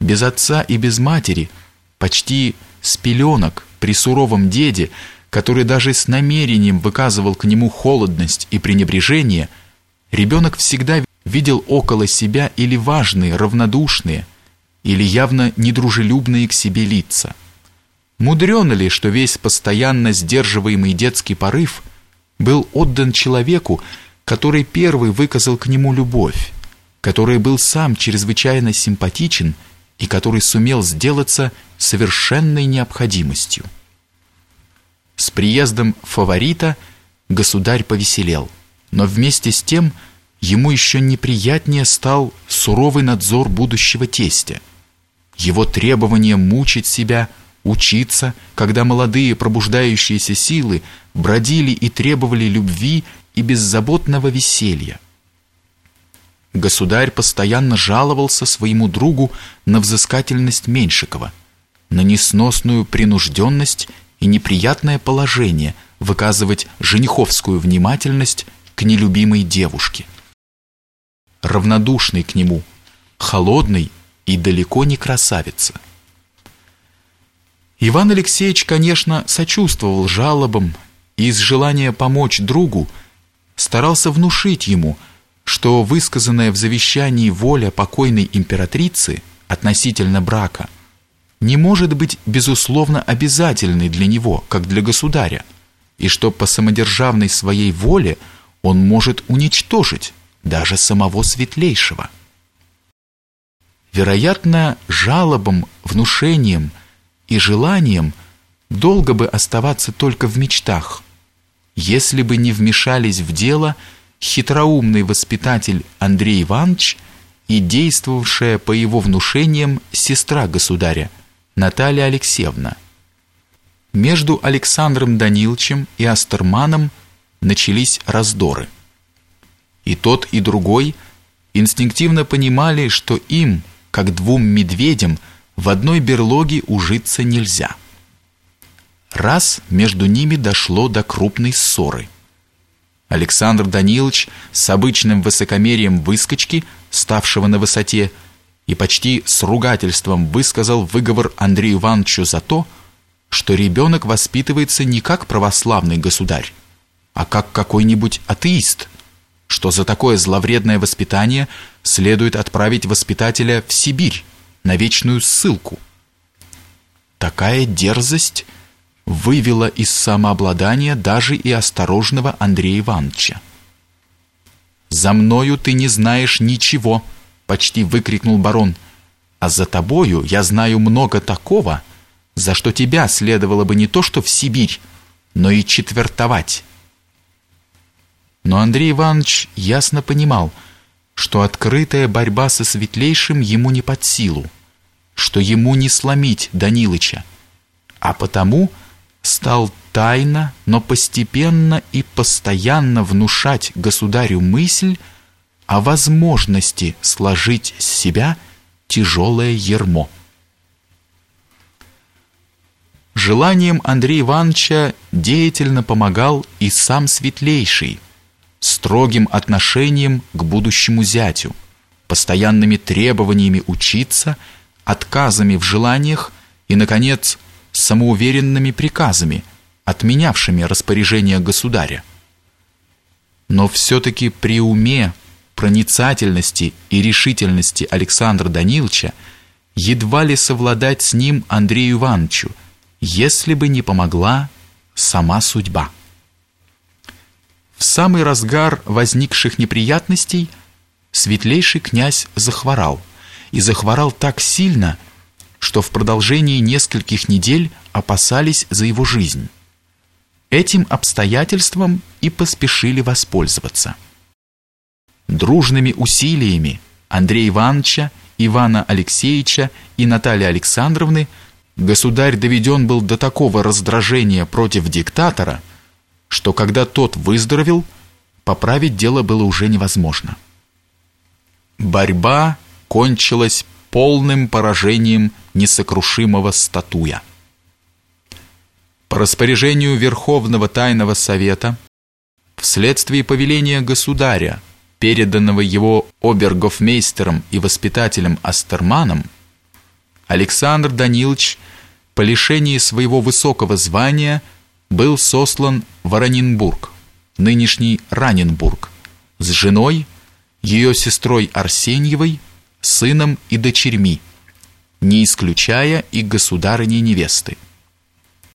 без отца и без матери, почти с пеленок при суровом деде, который даже с намерением выказывал к нему холодность и пренебрежение, ребенок всегда видел около себя или важные, равнодушные, или явно недружелюбные к себе лица. Мудрено ли, что весь постоянно сдерживаемый детский порыв был отдан человеку, который первый выказал к нему любовь, который был сам чрезвычайно симпатичен и который сумел сделаться совершенной необходимостью. С приездом фаворита государь повеселел, но вместе с тем ему еще неприятнее стал суровый надзор будущего тестя. Его требование мучить себя, учиться, когда молодые пробуждающиеся силы бродили и требовали любви и беззаботного веселья. Государь постоянно жаловался своему другу на взыскательность Меньшикова, на несносную принужденность и неприятное положение выказывать жениховскую внимательность к нелюбимой девушке. Равнодушный к нему, холодный и далеко не красавица. Иван Алексеевич, конечно, сочувствовал жалобам и из желания помочь другу старался внушить ему, что высказанная в завещании воля покойной императрицы относительно брака не может быть безусловно обязательной для него, как для государя, и что по самодержавной своей воле он может уничтожить даже самого светлейшего. Вероятно, жалобам, внушением и желанием долго бы оставаться только в мечтах, если бы не вмешались в дело хитроумный воспитатель Андрей Иванович и действовавшая по его внушениям сестра государя Наталья Алексеевна. Между Александром Даниловичем и Астерманом начались раздоры. И тот, и другой инстинктивно понимали, что им, как двум медведям, в одной берлоге ужиться нельзя. Раз между ними дошло до крупной ссоры. Александр Данилович с обычным высокомерием выскочки, ставшего на высоте, и почти с ругательством высказал выговор Андрею Ивановичу за то, что ребенок воспитывается не как православный государь, а как какой-нибудь атеист, что за такое зловредное воспитание следует отправить воспитателя в Сибирь на вечную ссылку. Такая дерзость вывела из самообладания даже и осторожного Андрея Ивановича. «За мною ты не знаешь ничего», — почти выкрикнул барон, «а за тобою я знаю много такого, за что тебя следовало бы не то что в Сибирь, но и четвертовать». Но Андрей Иванович ясно понимал, что открытая борьба со светлейшим ему не под силу, что ему не сломить Данилыча, а потому стал тайно, но постепенно и постоянно внушать государю мысль о возможности сложить с себя тяжелое ермо. Желанием Андрея Ивановича деятельно помогал и сам Светлейший, строгим отношением к будущему зятю, постоянными требованиями учиться, отказами в желаниях и, наконец, самоуверенными приказами, отменявшими распоряжения государя. Но все-таки при уме, проницательности и решительности Александра Даниловича едва ли совладать с ним Андрею Ивановичу, если бы не помогла сама судьба. В самый разгар возникших неприятностей светлейший князь захворал, и захворал так сильно, что в продолжении нескольких недель опасались за его жизнь. Этим обстоятельством и поспешили воспользоваться. Дружными усилиями Андрея Ивановича, Ивана Алексеевича и Натальи Александровны государь доведен был до такого раздражения против диктатора, что когда тот выздоровел, поправить дело было уже невозможно. Борьба кончилась полным поражением несокрушимого статуя. По распоряжению Верховного Тайного Совета, вследствие повеления государя, переданного его обергофмейстером и воспитателем Астерманом, Александр Данилович по лишении своего высокого звания был сослан в Ораненбург, нынешний Раненбург, с женой, ее сестрой Арсеньевой, сыном и дочерьми, не исключая и государыни невесты.